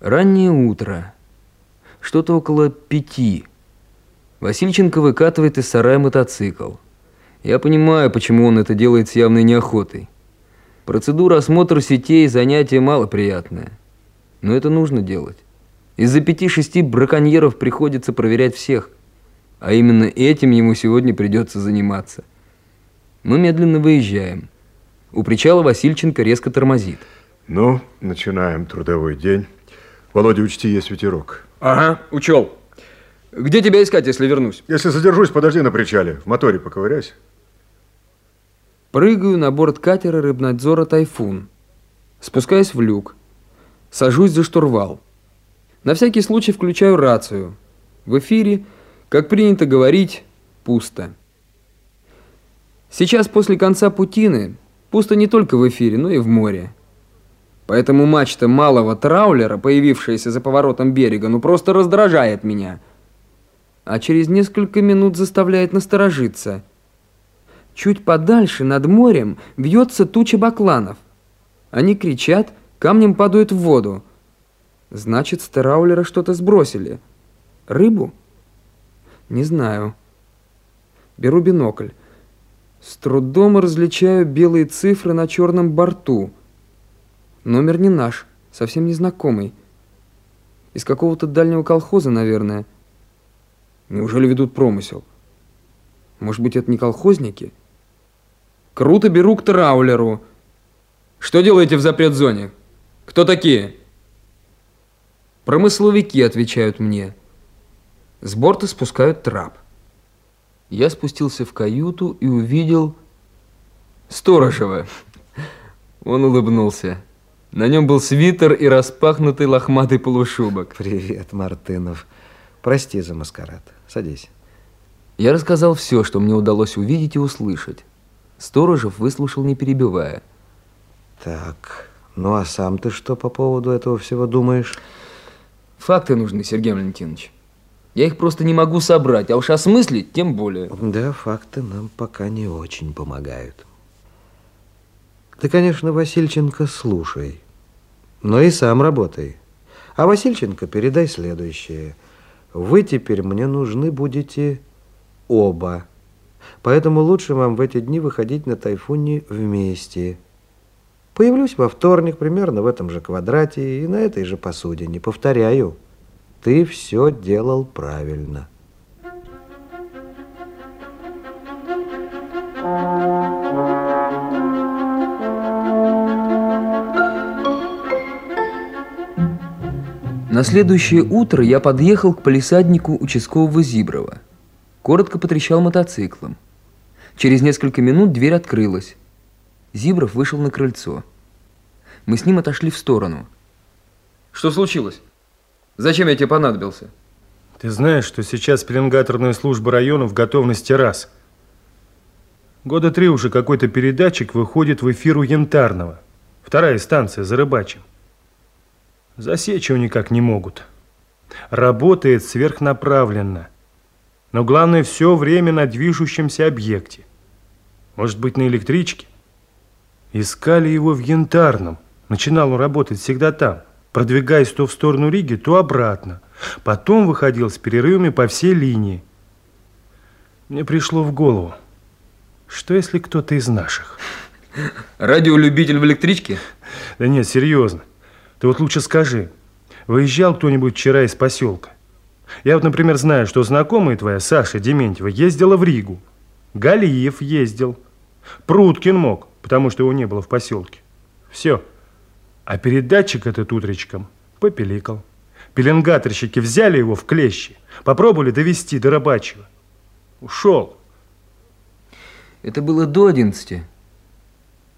Раннее утро. Что-то около пяти. Васильченко выкатывает из сарая мотоцикл. Я понимаю, почему он это делает с явной неохотой. Процедура осмотра сетей – занятие малоприятное. Но это нужно делать. Из-за пяти-шести браконьеров приходится проверять всех. А именно этим ему сегодня придется заниматься. Мы медленно выезжаем. У причала Васильченко резко тормозит. Ну, начинаем трудовой день. Володя, учти, есть ветерок. Ага, учел. Где тебя искать, если вернусь? Если задержусь, подожди на причале. В моторе поковыряйся. Прыгаю на борт катера рыбнадзора «Тайфун». Спускаюсь в люк. Сажусь за штурвал. На всякий случай включаю рацию. В эфире, как принято говорить, пусто. Сейчас после конца путины пусто не только в эфире, но и в море. Поэтому мачта малого траулера, появившаяся за поворотом берега, ну просто раздражает меня. А через несколько минут заставляет насторожиться – Чуть подальше, над морем, вьется туча бакланов. Они кричат, камнем падают в воду. Значит, с Тераулера что-то сбросили. Рыбу? Не знаю. Беру бинокль. С трудом различаю белые цифры на черном борту. Номер не наш, совсем незнакомый. Из какого-то дальнего колхоза, наверное. Неужели ведут промысел? Может быть, это не колхозники? Круто беру к траулеру. Что делаете в запрет-зоне? Кто такие? Промысловики отвечают мне. С борта спускают трап. Я спустился в каюту и увидел Сторожева. Он улыбнулся. На нем был свитер и распахнутый лохматый полушубок. Привет, Мартынов. Прости за маскарад. Садись. Я рассказал все, что мне удалось увидеть и услышать. Сторожев выслушал, не перебивая. Так, ну а сам ты что по поводу этого всего думаешь? Факты нужны, Сергей Валентинович. Я их просто не могу собрать, а уж осмыслить тем более. Да, факты нам пока не очень помогают. Ты, конечно, Васильченко слушай, но и сам работай. А Васильченко передай следующее. Вы теперь мне нужны будете оба. Поэтому лучше вам в эти дни выходить на тайфуне вместе. Появлюсь во вторник примерно в этом же квадрате и на этой же посудине. Повторяю, ты все делал правильно. На следующее утро я подъехал к полисаднику участкового Зиброва. Коротко потрещал мотоциклом. Через несколько минут дверь открылась. Зибров вышел на крыльцо. Мы с ним отошли в сторону. Что случилось? Зачем я тебе понадобился? Ты знаешь, что сейчас пеленгаторная служба района в готовности раз. Года три уже какой-то передатчик выходит в эфир у Янтарного. Вторая станция за рыбачим. Засечь его никак не могут. Работает сверхнаправленно. Но главное, все время на движущемся объекте. Может быть, на электричке? Искали его в Янтарном. Начинал он работать всегда там, продвигаясь то в сторону Риги, то обратно. Потом выходил с перерывами по всей линии. Мне пришло в голову, что если кто-то из наших? Радиолюбитель в электричке? Да нет, серьезно. Ты вот лучше скажи, выезжал кто-нибудь вчера из поселка? Я вот, например, знаю, что знакомая твоя, Саша Дементьева, ездила в Ригу. Галиев ездил. Пруткин мог, потому что его не было в поселке. Все. А передатчик этот утречком попеликал. Пеленгаторщики взяли его в клещи, попробовали довести до рабочего. Ушел. Это было до 11.